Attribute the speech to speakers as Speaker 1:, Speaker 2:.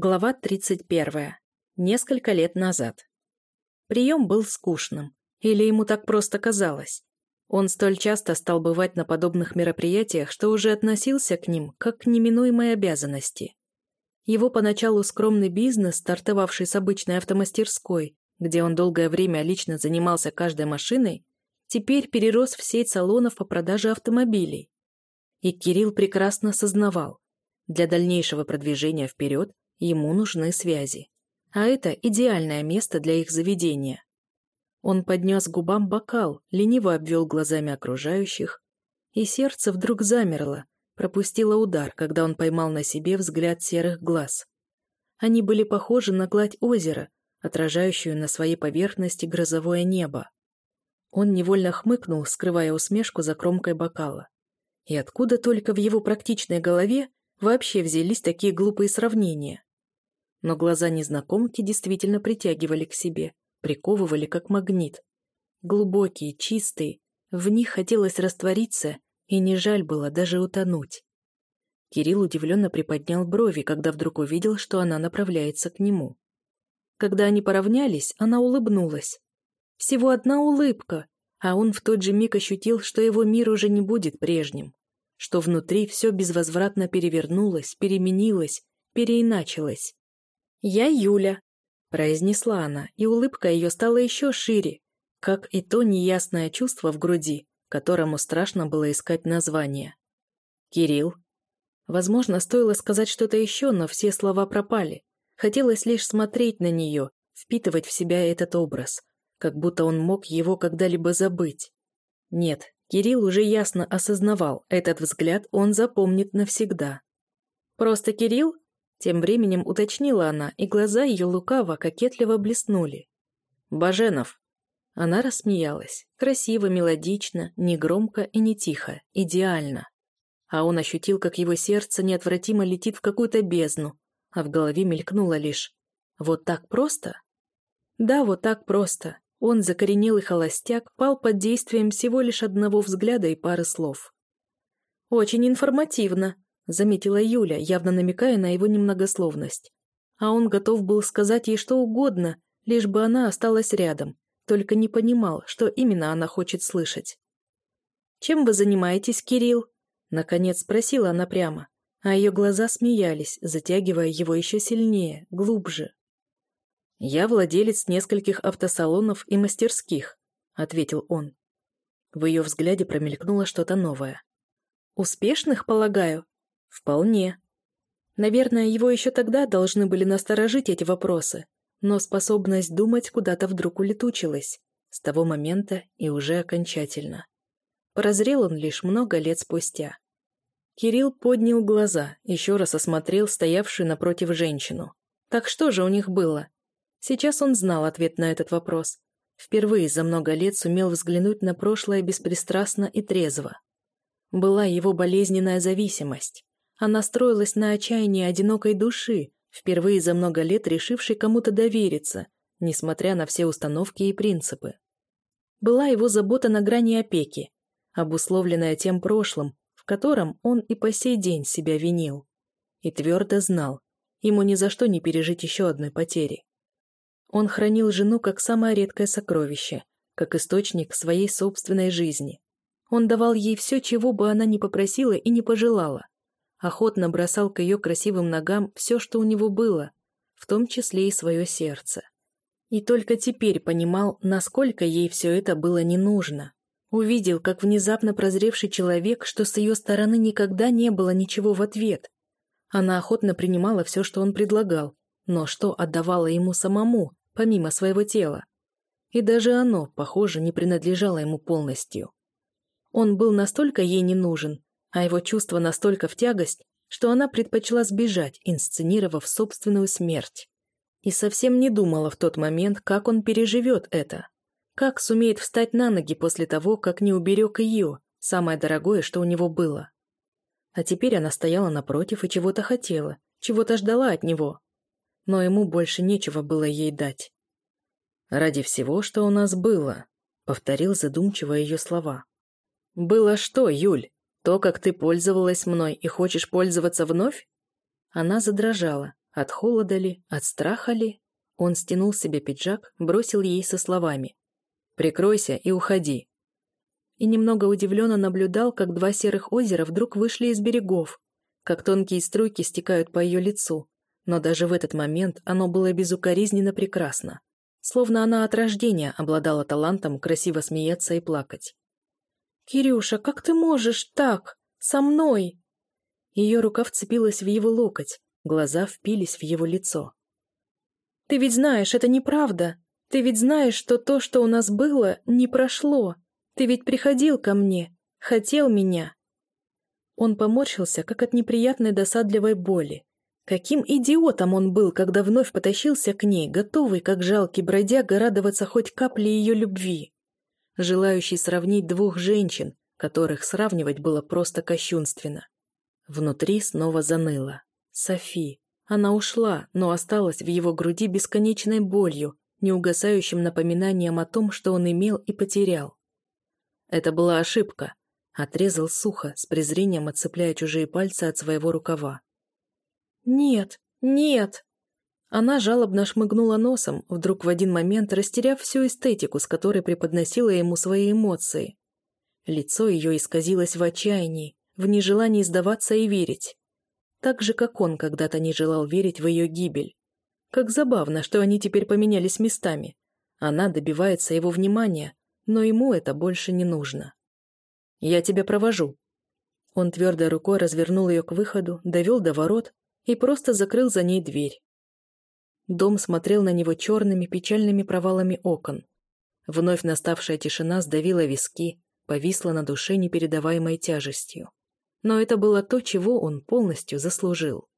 Speaker 1: Глава 31. Несколько лет назад. Прием был скучным. Или ему так просто казалось. Он столь часто стал бывать на подобных мероприятиях, что уже относился к ним как к неминуемой обязанности. Его поначалу скромный бизнес, стартовавший с обычной автомастерской, где он долгое время лично занимался каждой машиной, теперь перерос в сеть салонов по продаже автомобилей. И Кирилл прекрасно сознавал, для дальнейшего продвижения вперед Ему нужны связи. А это идеальное место для их заведения. Он поднес губам бокал, лениво обвел глазами окружающих, и сердце вдруг замерло, пропустило удар, когда он поймал на себе взгляд серых глаз. Они были похожи на гладь озера, отражающую на своей поверхности грозовое небо. Он невольно хмыкнул, скрывая усмешку за кромкой бокала. И откуда только в его практичной голове вообще взялись такие глупые сравнения? Но глаза незнакомки действительно притягивали к себе, приковывали как магнит. Глубокие, чистые, в них хотелось раствориться, и не жаль было даже утонуть. Кирилл удивленно приподнял брови, когда вдруг увидел, что она направляется к нему. Когда они поравнялись, она улыбнулась. Всего одна улыбка, а он в тот же миг ощутил, что его мир уже не будет прежним, что внутри все безвозвратно перевернулось, переменилось, переиначилось. «Я Юля», — произнесла она, и улыбка ее стала еще шире, как и то неясное чувство в груди, которому страшно было искать название. «Кирилл». Возможно, стоило сказать что-то еще, но все слова пропали. Хотелось лишь смотреть на нее, впитывать в себя этот образ, как будто он мог его когда-либо забыть. Нет, Кирилл уже ясно осознавал, этот взгляд он запомнит навсегда. «Просто Кирилл?» Тем временем уточнила она, и глаза ее лукаво кокетливо блеснули. «Баженов!» Она рассмеялась. Красиво, мелодично, не громко и не тихо, идеально. А он ощутил, как его сердце неотвратимо летит в какую-то бездну, а в голове мелькнуло лишь «Вот так просто?» Да, вот так просто. Он, закоренелый холостяк, пал под действием всего лишь одного взгляда и пары слов. «Очень информативно», заметила Юля, явно намекая на его немногословность. А он готов был сказать ей что угодно, лишь бы она осталась рядом, только не понимал, что именно она хочет слышать. «Чем вы занимаетесь, Кирилл?» Наконец спросила она прямо, а ее глаза смеялись, затягивая его еще сильнее, глубже. «Я владелец нескольких автосалонов и мастерских», — ответил он. В ее взгляде промелькнуло что-то новое. «Успешных, полагаю?» Вполне. Наверное, его еще тогда должны были насторожить эти вопросы, но способность думать куда-то вдруг улетучилась. С того момента и уже окончательно. Прозрел он лишь много лет спустя. Кирилл поднял глаза, еще раз осмотрел стоявшую напротив женщину. Так что же у них было? Сейчас он знал ответ на этот вопрос. Впервые за много лет сумел взглянуть на прошлое беспристрастно и трезво. Была его болезненная зависимость. Она строилась на отчаянии одинокой души, впервые за много лет решившей кому-то довериться, несмотря на все установки и принципы. Была его забота на грани опеки, обусловленная тем прошлым, в котором он и по сей день себя винил. И твердо знал, ему ни за что не пережить еще одной потери. Он хранил жену как самое редкое сокровище, как источник своей собственной жизни. Он давал ей все, чего бы она ни попросила и не пожелала охотно бросал к ее красивым ногам все, что у него было, в том числе и свое сердце. И только теперь понимал, насколько ей все это было не нужно. Увидел, как внезапно прозревший человек, что с ее стороны никогда не было ничего в ответ. Она охотно принимала все, что он предлагал, но что отдавала ему самому, помимо своего тела. И даже оно, похоже, не принадлежало ему полностью. Он был настолько ей не нужен, а его чувство настолько в тягость, что она предпочла сбежать, инсценировав собственную смерть. И совсем не думала в тот момент, как он переживет это. Как сумеет встать на ноги после того, как не уберег ее, самое дорогое, что у него было. А теперь она стояла напротив и чего-то хотела, чего-то ждала от него. Но ему больше нечего было ей дать. «Ради всего, что у нас было», — повторил задумчиво ее слова. «Было что, Юль?» То, как ты пользовалась мной и хочешь пользоваться вновь? Она задрожала, От холода ли, от страха ли? Он стянул себе пиджак, бросил ей со словами. «Прикройся и уходи». И немного удивленно наблюдал, как два серых озера вдруг вышли из берегов, как тонкие струйки стекают по ее лицу. Но даже в этот момент оно было безукоризненно прекрасно. Словно она от рождения обладала талантом красиво смеяться и плакать. «Кирюша, как ты можешь так? Со мной?» Ее рука вцепилась в его локоть, глаза впились в его лицо. «Ты ведь знаешь, это неправда. Ты ведь знаешь, что то, что у нас было, не прошло. Ты ведь приходил ко мне, хотел меня. Он поморщился, как от неприятной досадливой боли. Каким идиотом он был, когда вновь потащился к ней, готовый, как жалкий бродяга, радоваться хоть капле ее любви. Желающий сравнить двух женщин, которых сравнивать было просто кощунственно. Внутри снова заныло. Софи. Она ушла, но осталась в его груди бесконечной болью, неугасающим напоминанием о том, что он имел и потерял. Это была ошибка, Отрезал сухо, с презрением отцепляя чужие пальцы от своего рукава. «Нет, нет!» Она жалобно шмыгнула носом, вдруг в один момент растеряв всю эстетику, с которой преподносила ему свои эмоции. Лицо ее исказилось в отчаянии, в нежелании сдаваться и верить. Так же, как он когда-то не желал верить в ее гибель. Как забавно, что они теперь поменялись местами. Она добивается его внимания, но ему это больше не нужно. Я тебя провожу». Он твердой рукой развернул ее к выходу, довел до ворот и просто закрыл за ней дверь. Дом смотрел на него черными печальными провалами окон. Вновь наставшая тишина сдавила виски, повисла на душе непередаваемой тяжестью. Но это было то, чего он полностью заслужил.